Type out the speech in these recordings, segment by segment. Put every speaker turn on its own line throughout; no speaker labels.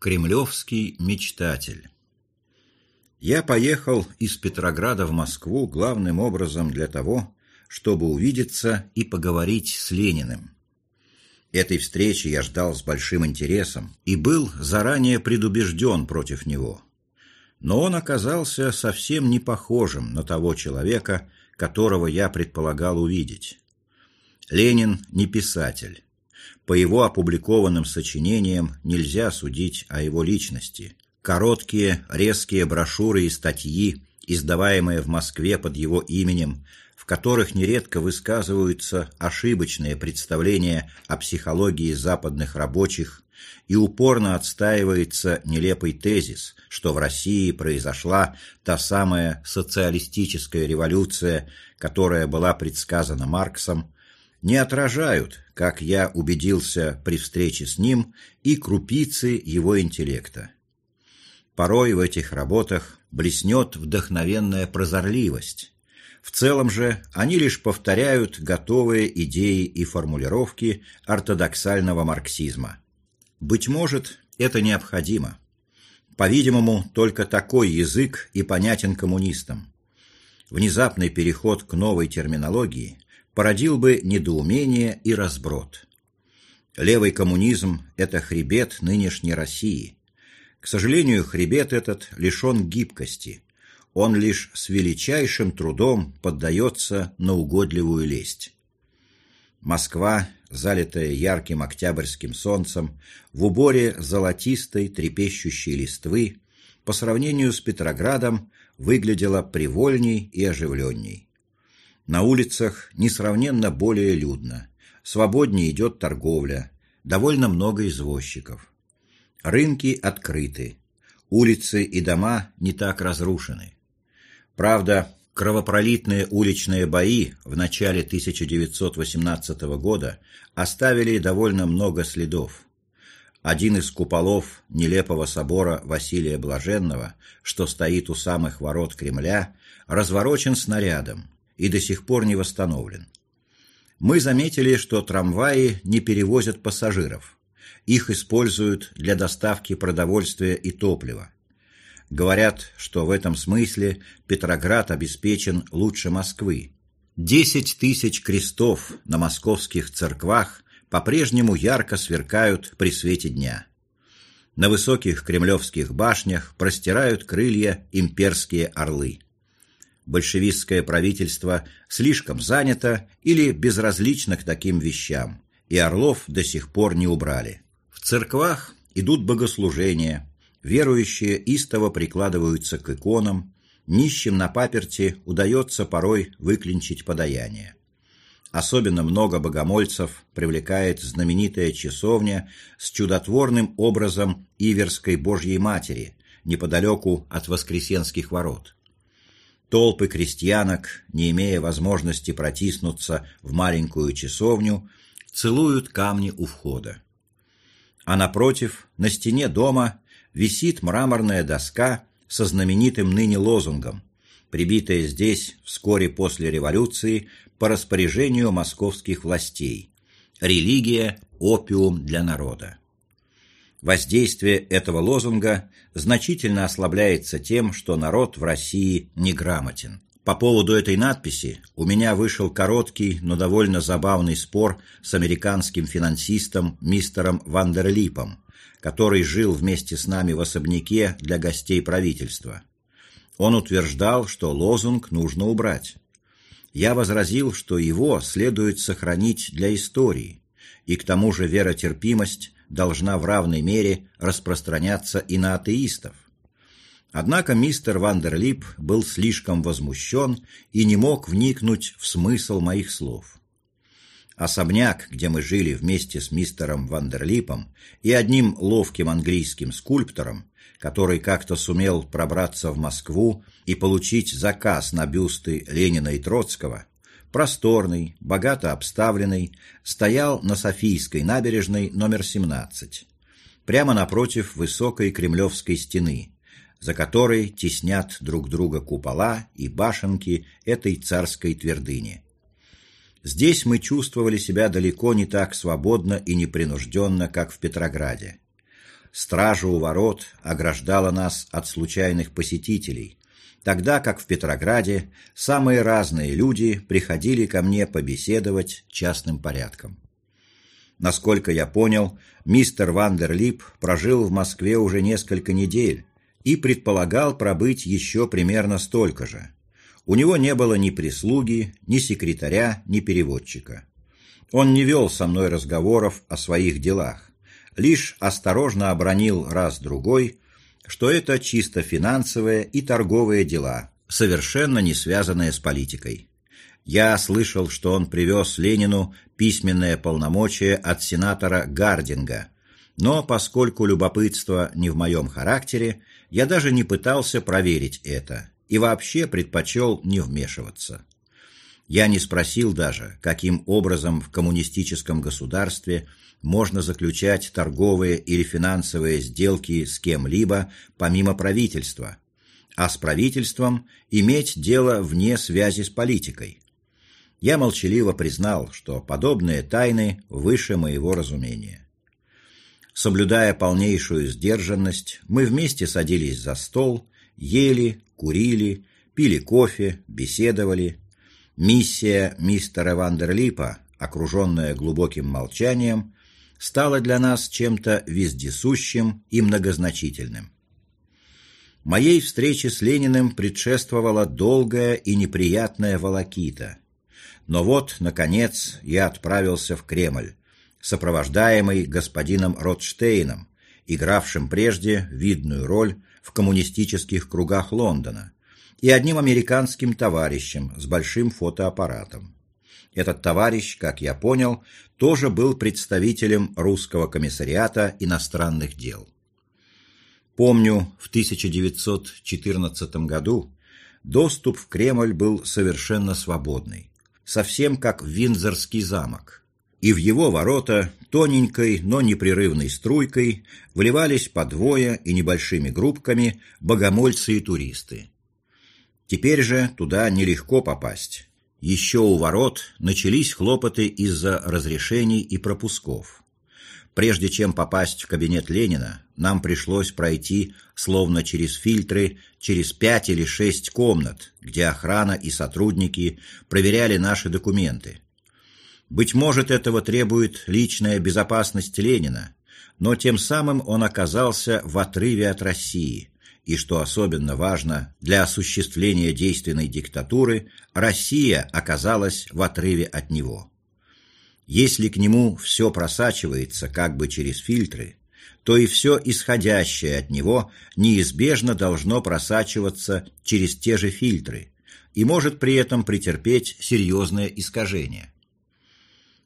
Кремлевский мечтатель Я поехал из Петрограда в Москву главным образом для того, чтобы увидеться и поговорить с Лениным. Этой встречи я ждал с большим интересом и был заранее предубежден против него. Но он оказался совсем не похожим на того человека, которого я предполагал увидеть. Ленин не писатель. По его опубликованным сочинениям нельзя судить о его личности. Короткие, резкие брошюры и статьи, издаваемые в Москве под его именем, в которых нередко высказываются ошибочные представления о психологии западных рабочих и упорно отстаивается нелепый тезис, что в России произошла та самая социалистическая революция, которая была предсказана Марксом, не отражают, как я убедился при встрече с ним, и крупицы его интеллекта. Порой в этих работах блеснет вдохновенная прозорливость. В целом же они лишь повторяют готовые идеи и формулировки ортодоксального марксизма. Быть может, это необходимо. По-видимому, только такой язык и понятен коммунистам. Внезапный переход к новой терминологии породил бы недоумение и разброд. Левый коммунизм – это хребет нынешней России. К сожалению, хребет этот лишен гибкости. Он лишь с величайшим трудом поддается на угодливую лесть. Москва, залитая ярким октябрьским солнцем, в уборе золотистой трепещущей листвы, по сравнению с Петроградом выглядела привольней и оживленней. На улицах несравненно более людно, свободнее идет торговля, довольно много извозчиков. Рынки открыты, улицы и дома не так разрушены. Правда, кровопролитные уличные бои в начале 1918 года оставили довольно много следов. Один из куполов нелепого собора Василия Блаженного, что стоит у самых ворот Кремля, разворочен снарядом, и до сих пор не восстановлен. Мы заметили, что трамваи не перевозят пассажиров. Их используют для доставки продовольствия и топлива. Говорят, что в этом смысле Петроград обеспечен лучше Москвы. Десять тысяч крестов на московских церквах по-прежнему ярко сверкают при свете дня. На высоких кремлевских башнях простирают крылья имперские орлы большевистское правительство слишком занято или безразлично к таким вещам, и Орлов до сих пор не убрали. В церквах идут богослужения, верующие истово прикладываются к иконам, нищим на паперти удается порой выклинчить подаяние. Особенно много богомольцев привлекает знаменитая часовня с чудотворным образом Иверской Божьей Матери, неподалеку от Воскресенских ворот. Толпы крестьянок, не имея возможности протиснуться в маленькую часовню, целуют камни у входа. А напротив, на стене дома, висит мраморная доска со знаменитым ныне лозунгом, прибитая здесь вскоре после революции по распоряжению московских властей «Религия – опиум для народа». Воздействие этого лозунга значительно ослабляется тем, что народ в России неграмотен. По поводу этой надписи у меня вышел короткий, но довольно забавный спор с американским финансистом мистером Вандерлипом, который жил вместе с нами в особняке для гостей правительства. Он утверждал, что лозунг нужно убрать. Я возразил, что его следует сохранить для истории, и к тому же веротерпимость должна в равной мере распространяться и на атеистов. Однако мистер Вандерлип был слишком возмущен и не мог вникнуть в смысл моих слов. Особняк, где мы жили вместе с мистером Вандерлипом и одним ловким английским скульптором, который как-то сумел пробраться в Москву и получить заказ на бюсты Ленина и Троцкого, просторный, богато обставленный, стоял на Софийской набережной номер 17, прямо напротив высокой кремлевской стены, за которой теснят друг друга купола и башенки этой царской твердыни. Здесь мы чувствовали себя далеко не так свободно и непринужденно, как в Петрограде. Стража у ворот ограждала нас от случайных посетителей, тогда как в Петрограде самые разные люди приходили ко мне побеседовать частным порядком. Насколько я понял, мистер Вандерлип прожил в Москве уже несколько недель и предполагал пробыть еще примерно столько же. У него не было ни прислуги, ни секретаря, ни переводчика. Он не вел со мной разговоров о своих делах, лишь осторожно обронил раз-другой, что это чисто финансовые и торговые дела, совершенно не связанные с политикой. Я слышал, что он привез Ленину письменное полномочие от сенатора Гардинга, но поскольку любопытство не в моем характере, я даже не пытался проверить это и вообще предпочел не вмешиваться. Я не спросил даже, каким образом в коммунистическом государстве можно заключать торговые или финансовые сделки с кем-либо помимо правительства, а с правительством иметь дело вне связи с политикой. Я молчаливо признал, что подобные тайны выше моего разумения. Соблюдая полнейшую сдержанность, мы вместе садились за стол, ели, курили, пили кофе, беседовали, Миссия мистера Вандерлипа, окруженная глубоким молчанием, стала для нас чем-то вездесущим и многозначительным. Моей встрече с Лениным предшествовала долгая и неприятная волокита. Но вот, наконец, я отправился в Кремль, сопровождаемый господином Ротштейном, игравшим прежде видную роль в коммунистических кругах Лондона, и одним американским товарищем с большим фотоаппаратом. Этот товарищ, как я понял, тоже был представителем русского комиссариата иностранных дел. Помню, в 1914 году доступ в Кремль был совершенно свободный, совсем как в Виндзорский замок, и в его ворота тоненькой, но непрерывной струйкой вливались по двое и небольшими группками богомольцы и туристы. Теперь же туда нелегко попасть. Еще у ворот начались хлопоты из-за разрешений и пропусков. Прежде чем попасть в кабинет Ленина, нам пришлось пройти, словно через фильтры, через пять или шесть комнат, где охрана и сотрудники проверяли наши документы. Быть может, этого требует личная безопасность Ленина, но тем самым он оказался в отрыве от России, и, что особенно важно, для осуществления действенной диктатуры Россия оказалась в отрыве от него. Если к нему все просачивается как бы через фильтры, то и все исходящее от него неизбежно должно просачиваться через те же фильтры и может при этом претерпеть серьезное искажение.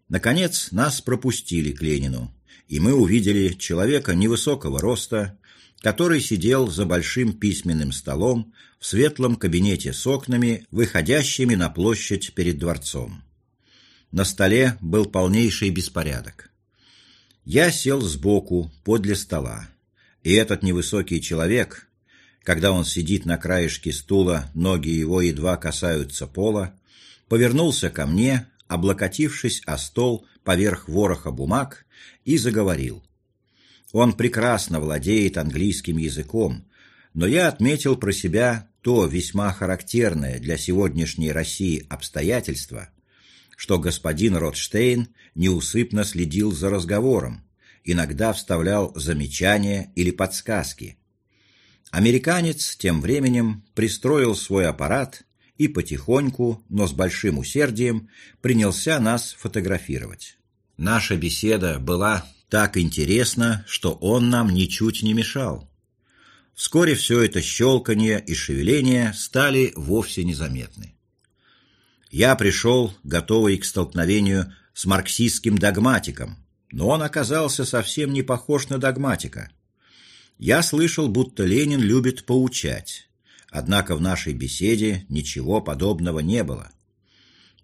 Наконец, нас пропустили к Ленину, и мы увидели человека невысокого роста, который сидел за большим письменным столом в светлом кабинете с окнами, выходящими на площадь перед дворцом. На столе был полнейший беспорядок. Я сел сбоку, подле стола, и этот невысокий человек, когда он сидит на краешке стула, ноги его едва касаются пола, повернулся ко мне, облокотившись о стол поверх вороха бумаг, и заговорил. Он прекрасно владеет английским языком, но я отметил про себя то весьма характерное для сегодняшней России обстоятельство, что господин Ротштейн неусыпно следил за разговором, иногда вставлял замечания или подсказки. Американец тем временем пристроил свой аппарат и потихоньку, но с большим усердием, принялся нас фотографировать. Наша беседа была так интересно, что он нам ничуть не мешал. Вскоре все это щелканье и шевеление стали вовсе незаметны. Я пришел, готовый к столкновению с марксистским догматиком, но он оказался совсем не похож на догматика. Я слышал, будто Ленин любит поучать, однако в нашей беседе ничего подобного не было.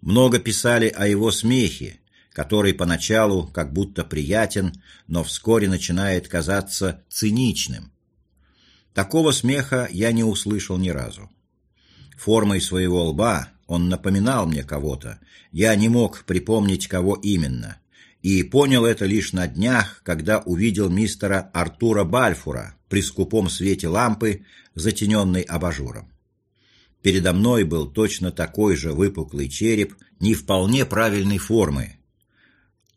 Много писали о его смехе, который поначалу как будто приятен, но вскоре начинает казаться циничным. Такого смеха я не услышал ни разу. Формой своего лба он напоминал мне кого-то, я не мог припомнить, кого именно, и понял это лишь на днях, когда увидел мистера Артура Бальфура при скупом свете лампы, затененной абажуром. Передо мной был точно такой же выпуклый череп, не вполне правильной формы.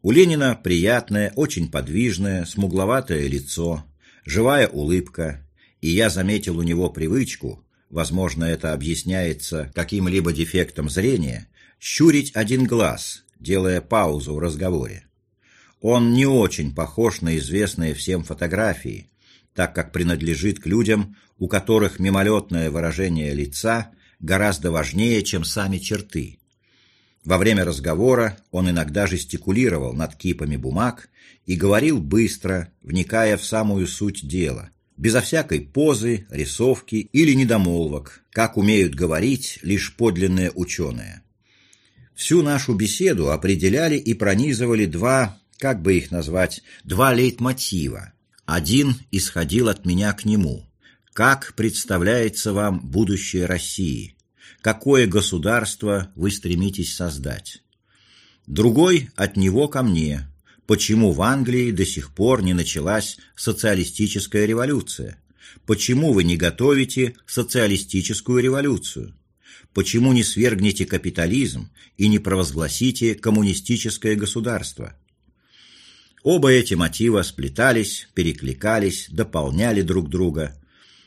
У Ленина приятное, очень подвижное, смугловатое лицо, живая улыбка, и я заметил у него привычку, возможно, это объясняется каким-либо дефектом зрения, щурить один глаз, делая паузу в разговоре. Он не очень похож на известные всем фотографии, так как принадлежит к людям, у которых мимолетное выражение лица гораздо важнее, чем сами черты. Во время разговора он иногда жестикулировал над кипами бумаг и говорил быстро, вникая в самую суть дела, безо всякой позы, рисовки или недомолвок, как умеют говорить лишь подлинные ученые. Всю нашу беседу определяли и пронизывали два, как бы их назвать, два лейтмотива. Один исходил от меня к нему. Как представляется вам будущее России? Какое государство вы стремитесь создать? Другой от него ко мне. Почему в Англии до сих пор не началась социалистическая революция? Почему вы не готовите социалистическую революцию? Почему не свергнете капитализм и не провозгласите коммунистическое государство? Оба эти мотива сплетались, перекликались, дополняли друг друга.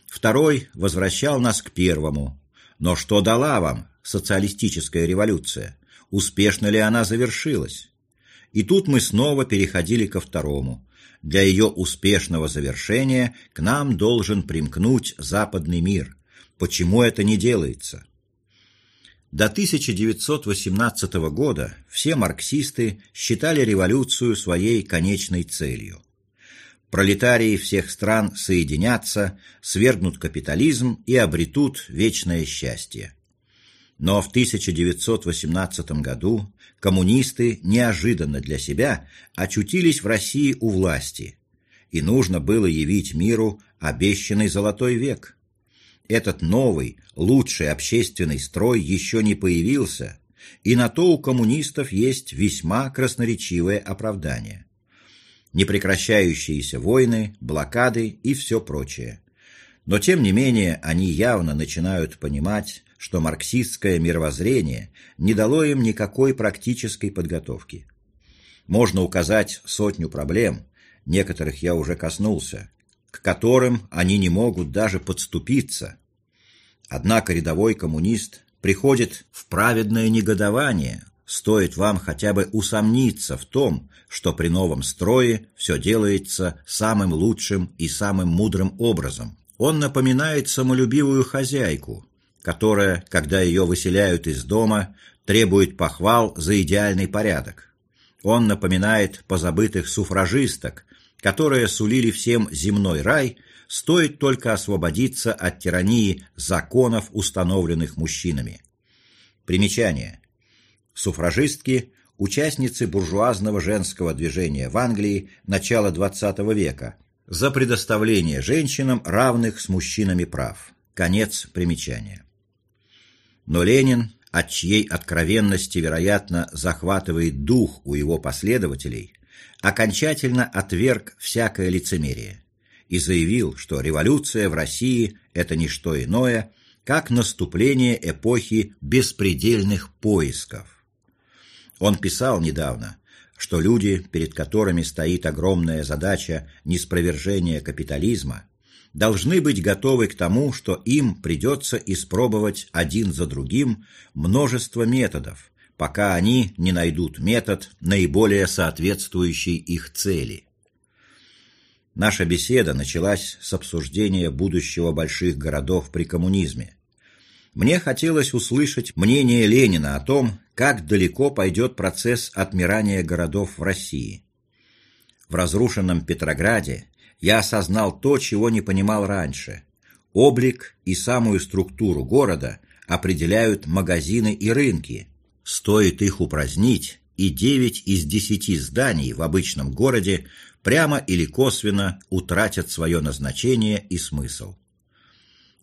Второй возвращал нас к первому. Но что дала вам социалистическая революция? Успешно ли она завершилась? И тут мы снова переходили ко второму. Для ее успешного завершения к нам должен примкнуть западный мир. Почему это не делается? До 1918 года все марксисты считали революцию своей конечной целью. Пролетарии всех стран соединятся, свергнут капитализм и обретут вечное счастье. Но в 1918 году коммунисты неожиданно для себя очутились в России у власти, и нужно было явить миру обещанный золотой век – этот новый, лучший общественный строй еще не появился, и на то у коммунистов есть весьма красноречивое оправдание. Непрекращающиеся войны, блокады и все прочее. Но тем не менее они явно начинают понимать, что марксистское мировоззрение не дало им никакой практической подготовки. Можно указать сотню проблем, некоторых я уже коснулся, к которым они не могут даже подступиться. Однако рядовой коммунист приходит в праведное негодование, стоит вам хотя бы усомниться в том, что при новом строе все делается самым лучшим и самым мудрым образом. Он напоминает самолюбивую хозяйку, которая, когда ее выселяют из дома, требует похвал за идеальный порядок. Он напоминает позабытых суфражисток, которые сулили всем земной рай, стоит только освободиться от тирании законов, установленных мужчинами. Примечание. Суфражистки – участницы буржуазного женского движения в Англии начала XX века за предоставление женщинам равных с мужчинами прав. Конец примечания. Но Ленин, от чьей откровенности, вероятно, захватывает дух у его последователей, окончательно отверг всякое лицемерие и заявил, что революция в России – это не что иное, как наступление эпохи беспредельных поисков. Он писал недавно, что люди, перед которыми стоит огромная задача неспровержения капитализма, должны быть готовы к тому, что им придется испробовать один за другим множество методов, пока они не найдут метод, наиболее соответствующий их цели. Наша беседа началась с обсуждения будущего больших городов при коммунизме. Мне хотелось услышать мнение Ленина о том, как далеко пойдет процесс отмирания городов в России. В разрушенном Петрограде я осознал то, чего не понимал раньше. Облик и самую структуру города определяют магазины и рынки, Стоит их упразднить, и девять из десяти зданий в обычном городе прямо или косвенно утратят свое назначение и смысл.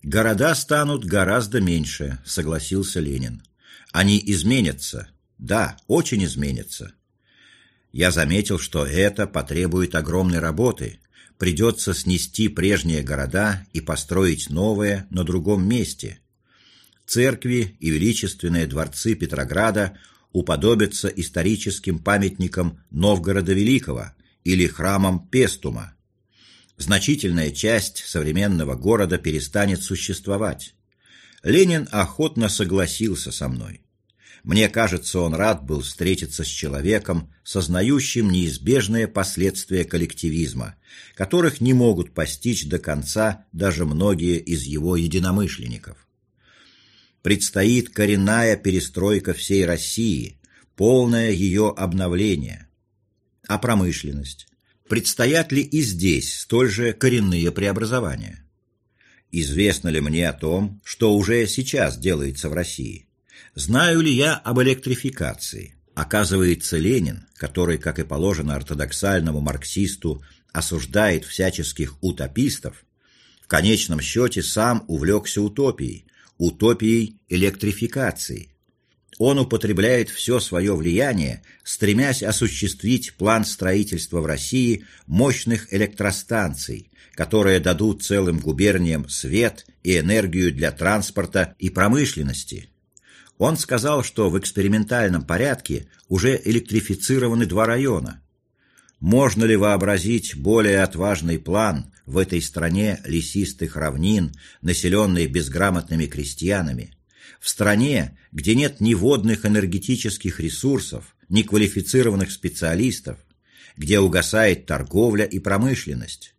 «Города станут гораздо меньше», — согласился Ленин. «Они изменятся. Да, очень изменятся. Я заметил, что это потребует огромной работы. Придется снести прежние города и построить новые на другом месте. Церкви и величественные дворцы Петрограда уподобятся историческим памятникам Новгорода Великого или храмам Пестума. Значительная часть современного города перестанет существовать. Ленин охотно согласился со мной. Мне кажется, он рад был встретиться с человеком, сознающим неизбежные последствия коллективизма, которых не могут постичь до конца даже многие из его единомышленников. Предстоит коренная перестройка всей России, полное ее обновление. А промышленность? Предстоят ли и здесь столь же коренные преобразования? Известно ли мне о том, что уже сейчас делается в России? Знаю ли я об электрификации? Оказывается, Ленин, который, как и положено ортодоксальному марксисту, осуждает всяческих утопистов, в конечном счете сам увлекся утопией, утопией электрификации. Он употребляет все свое влияние, стремясь осуществить план строительства в России мощных электростанций, которые дадут целым губерниям свет и энергию для транспорта и промышленности. Он сказал, что в экспериментальном порядке уже электрифицированы два района. Можно ли вообразить более отважный план в этой стране лесистых равнин, населенной безграмотными крестьянами, в стране, где нет ни водных энергетических ресурсов, ни квалифицированных специалистов, где угасает торговля и промышленность.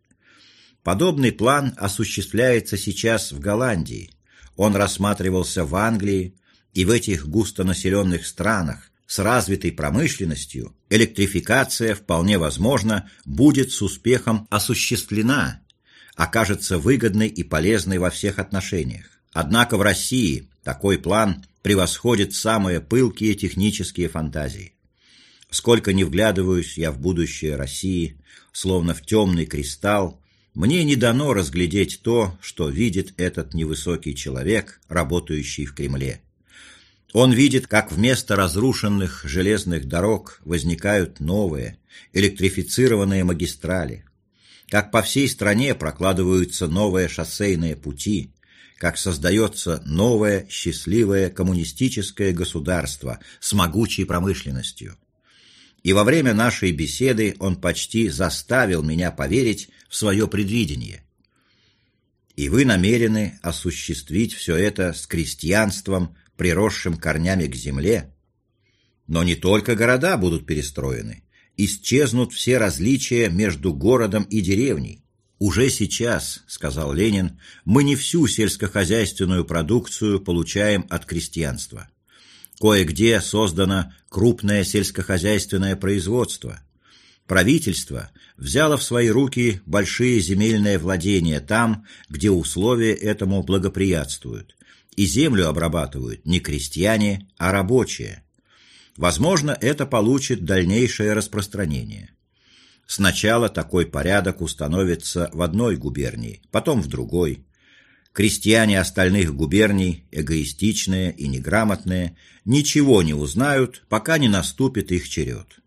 Подобный план осуществляется сейчас в Голландии. Он рассматривался в Англии, и в этих густонаселенных странах с развитой промышленностью электрификация, вполне возможно, будет с успехом осуществлена, окажется выгодной и полезной во всех отношениях. Однако в России такой план превосходит самые пылкие технические фантазии. Сколько не вглядываюсь я в будущее России, словно в темный кристалл, мне не дано разглядеть то, что видит этот невысокий человек, работающий в Кремле. Он видит, как вместо разрушенных железных дорог возникают новые, электрифицированные магистрали, как по всей стране прокладываются новые шоссейные пути, как создается новое счастливое коммунистическое государство с могучей промышленностью. И во время нашей беседы он почти заставил меня поверить в свое предвидение. И вы намерены осуществить все это с крестьянством, приросшим корнями к земле. Но не только города будут перестроены. Исчезнут все различия между городом и деревней. «Уже сейчас, — сказал Ленин, — мы не всю сельскохозяйственную продукцию получаем от крестьянства. Кое-где создано крупное сельскохозяйственное производство. Правительство взяло в свои руки большие земельные владения там, где условия этому благоприятствуют, и землю обрабатывают не крестьяне, а рабочие. Возможно, это получит дальнейшее распространение. Сначала такой порядок установится в одной губернии, потом в другой. Крестьяне остальных губерний, эгоистичные и неграмотные, ничего не узнают, пока не наступит их черед.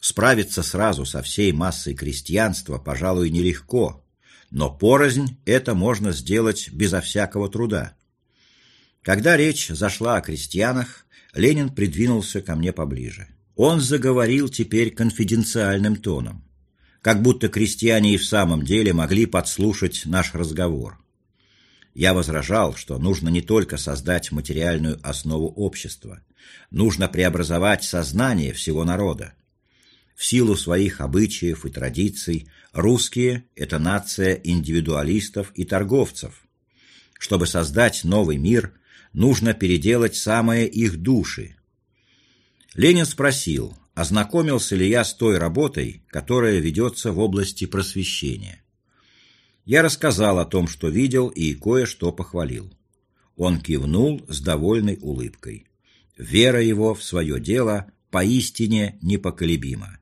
Справиться сразу со всей массой крестьянства, пожалуй, нелегко, но порознь это можно сделать безо всякого труда. Когда речь зашла о крестьянах, Ленин придвинулся ко мне поближе. Он заговорил теперь конфиденциальным тоном, как будто крестьяне и в самом деле могли подслушать наш разговор. Я возражал, что нужно не только создать материальную основу общества, нужно преобразовать сознание всего народа. В силу своих обычаев и традиций русские – это нация индивидуалистов и торговцев. Чтобы создать новый мир – нужно переделать самые их души. Ленин спросил, ознакомился ли я с той работой, которая ведется в области просвещения. Я рассказал о том, что видел, и кое-что похвалил. Он кивнул с довольной улыбкой. Вера его в свое дело поистине непоколебима.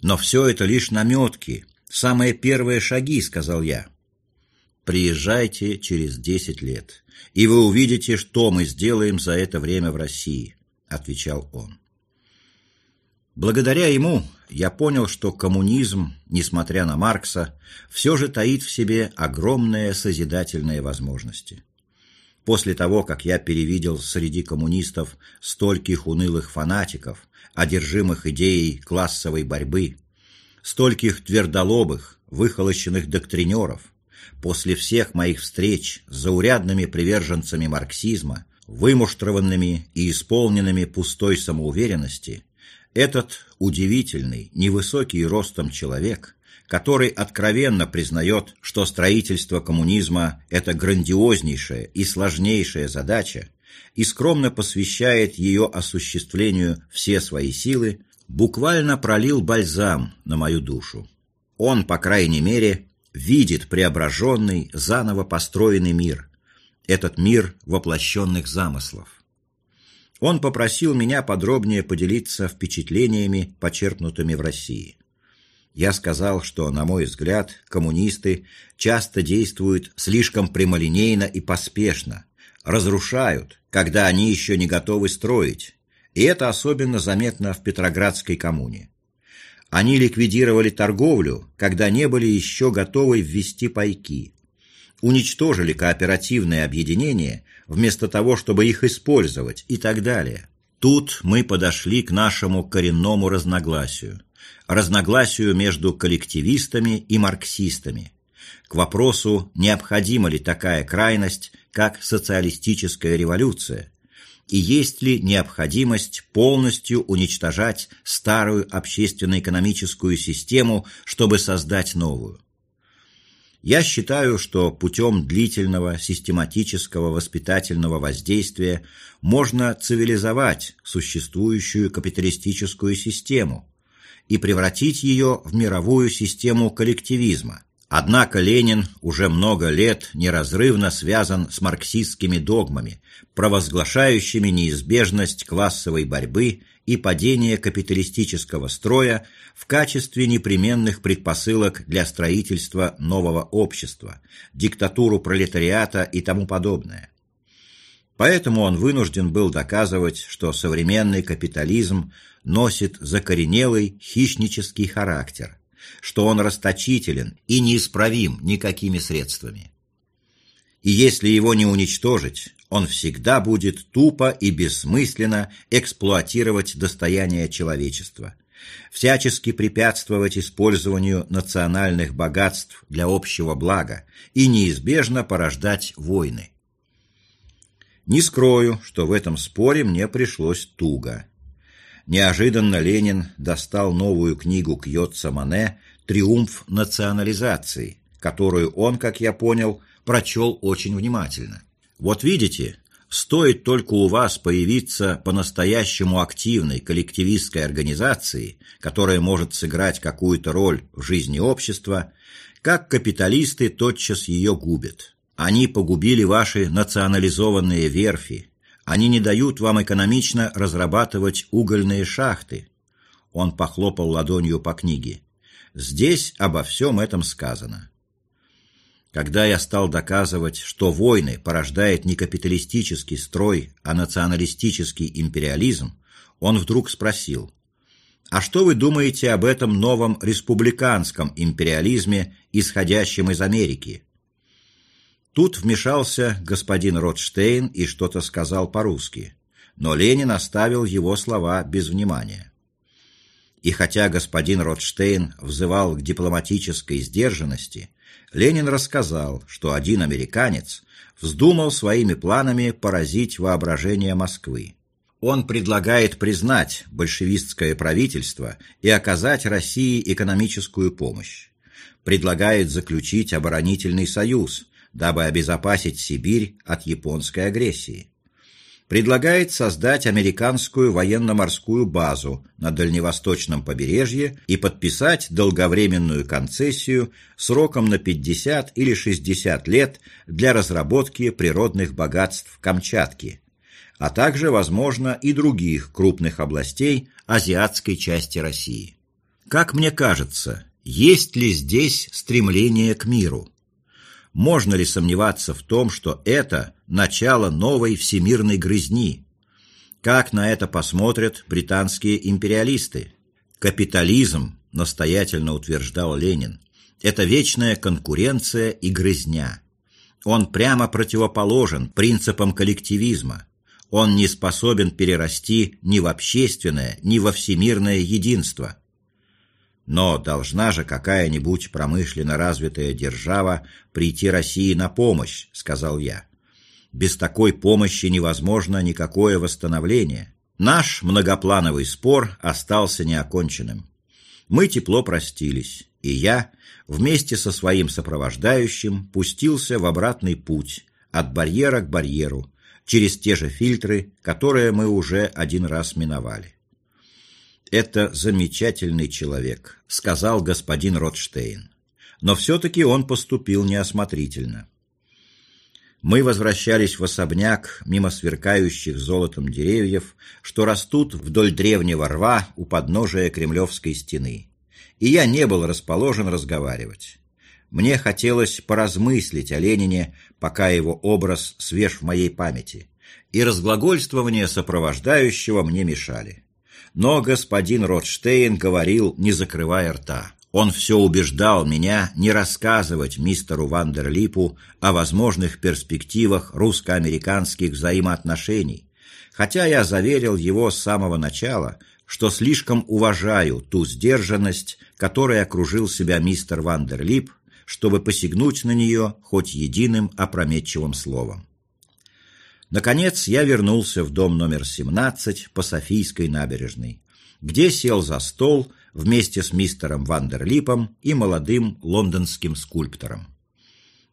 «Но все это лишь наметки, самые первые шаги», — сказал я. «Приезжайте через десять лет и вы увидите, что мы сделаем за это время в России», — отвечал он. Благодаря ему я понял, что коммунизм, несмотря на Маркса, все же таит в себе огромные созидательные возможности. После того, как я перевидел среди коммунистов стольких унылых фанатиков, одержимых идеей классовой борьбы, стольких твердолобых, выхолощенных доктринеров, после всех моих встреч с заурядными приверженцами марксизма, вымуштрованными и исполненными пустой самоуверенности, этот удивительный, невысокий ростом человек, который откровенно признает, что строительство коммунизма – это грандиознейшая и сложнейшая задача, и скромно посвящает ее осуществлению все свои силы, буквально пролил бальзам на мою душу. Он, по крайней мере, видит преображенный, заново построенный мир, этот мир воплощенных замыслов. Он попросил меня подробнее поделиться впечатлениями, почерпнутыми в России. Я сказал, что, на мой взгляд, коммунисты часто действуют слишком прямолинейно и поспешно, разрушают, когда они еще не готовы строить, и это особенно заметно в Петроградской коммуне. Они ликвидировали торговлю, когда не были еще готовы ввести пайки, уничтожили кооперативные объединения вместо того, чтобы их использовать и так далее. Тут мы подошли к нашему коренному разногласию. Разногласию между коллективистами и марксистами. К вопросу, необходима ли такая крайность, как социалистическая революция, и есть ли необходимость полностью уничтожать старую общественно-экономическую систему, чтобы создать новую. Я считаю, что путем длительного систематического воспитательного воздействия можно цивилизовать существующую капиталистическую систему и превратить ее в мировую систему коллективизма. Однако Ленин уже много лет неразрывно связан с марксистскими догмами, провозглашающими неизбежность классовой борьбы и падение капиталистического строя в качестве непременных предпосылок для строительства нового общества, диктатуру пролетариата и тому подобное. Поэтому он вынужден был доказывать, что современный капитализм носит закоренелый хищнический характер, что он расточителен и неисправим никакими средствами. И если его не уничтожить, он всегда будет тупо и бессмысленно эксплуатировать достояние человечества, всячески препятствовать использованию национальных богатств для общего блага и неизбежно порождать войны. Не скрою, что в этом споре мне пришлось туго. Неожиданно Ленин достал новую книгу Кьотса Мане «Триумф национализации», которую он, как я понял, прочел очень внимательно. Вот видите, стоит только у вас появиться по-настоящему активной коллективистской организации, которая может сыграть какую-то роль в жизни общества, как капиталисты тотчас ее губят. Они погубили ваши национализованные верфи, они не дают вам экономично разрабатывать угольные шахты. Он похлопал ладонью по книге. Здесь обо всем этом сказано. Когда я стал доказывать, что войны порождает не капиталистический строй, а националистический империализм, он вдруг спросил, «А что вы думаете об этом новом республиканском империализме, исходящем из Америки?» Тут вмешался господин Ротштейн и что-то сказал по-русски, но Ленин оставил его слова без внимания. И хотя господин Ротштейн взывал к дипломатической сдержанности, Ленин рассказал, что один американец вздумал своими планами поразить воображение Москвы. Он предлагает признать большевистское правительство и оказать России экономическую помощь. Предлагает заключить оборонительный союз, дабы обезопасить Сибирь от японской агрессии предлагает создать американскую военно-морскую базу на дальневосточном побережье и подписать долговременную концессию сроком на 50 или 60 лет для разработки природных богатств Камчатки, а также, возможно, и других крупных областей азиатской части России. Как мне кажется, есть ли здесь стремление к миру? Можно ли сомневаться в том, что это начало новой всемирной грызни? Как на это посмотрят британские империалисты? Капитализм, настоятельно утверждал Ленин, это вечная конкуренция и грызня. Он прямо противоположен принципам коллективизма. Он не способен перерасти ни в общественное, ни во всемирное единство. Но должна же какая-нибудь промышленно развитая держава прийти России на помощь, сказал я. Без такой помощи невозможно никакое восстановление. Наш многоплановый спор остался неоконченным. Мы тепло простились, и я, вместе со своим сопровождающим, пустился в обратный путь от барьера к барьеру, через те же фильтры, которые мы уже один раз миновали. «Это замечательный человек», — сказал господин Ротштейн. Но все-таки он поступил неосмотрительно. Мы возвращались в особняк мимо сверкающих золотом деревьев, что растут вдоль древнего рва у подножия Кремлевской стены. И я не был расположен разговаривать. Мне хотелось поразмыслить о Ленине, пока его образ свеж в моей памяти, и разглагольствования сопровождающего мне мешали. Но господин Ротштейн говорил, не закрывая рта. Он все убеждал меня не рассказывать мистеру Вандерлипу о возможных перспективах русско-американских взаимоотношений, хотя я заверил его с самого начала, что слишком уважаю ту сдержанность, которой окружил себя мистер Вандерлип, чтобы посягнуть на нее хоть единым опрометчивым словом. Наконец я вернулся в дом номер 17 по Софийской набережной, где сел за стол вместе с мистером Вандерлипом и молодым лондонским скульптором.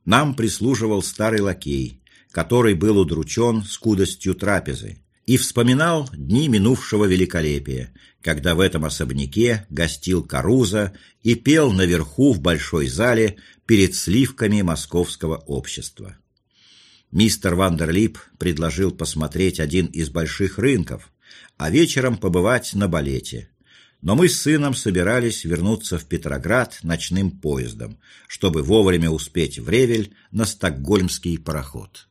Нам прислуживал старый лакей, который был удручен скудостью трапезы и вспоминал дни минувшего великолепия, когда в этом особняке гостил Каруза и пел наверху в большой зале перед сливками московского общества. Мистер Вандерлип предложил посмотреть один из больших рынков, а вечером побывать на балете но мы с сыном собирались вернуться в Петроград ночным поездом, чтобы вовремя успеть в Ревель на стокгольмский пароход.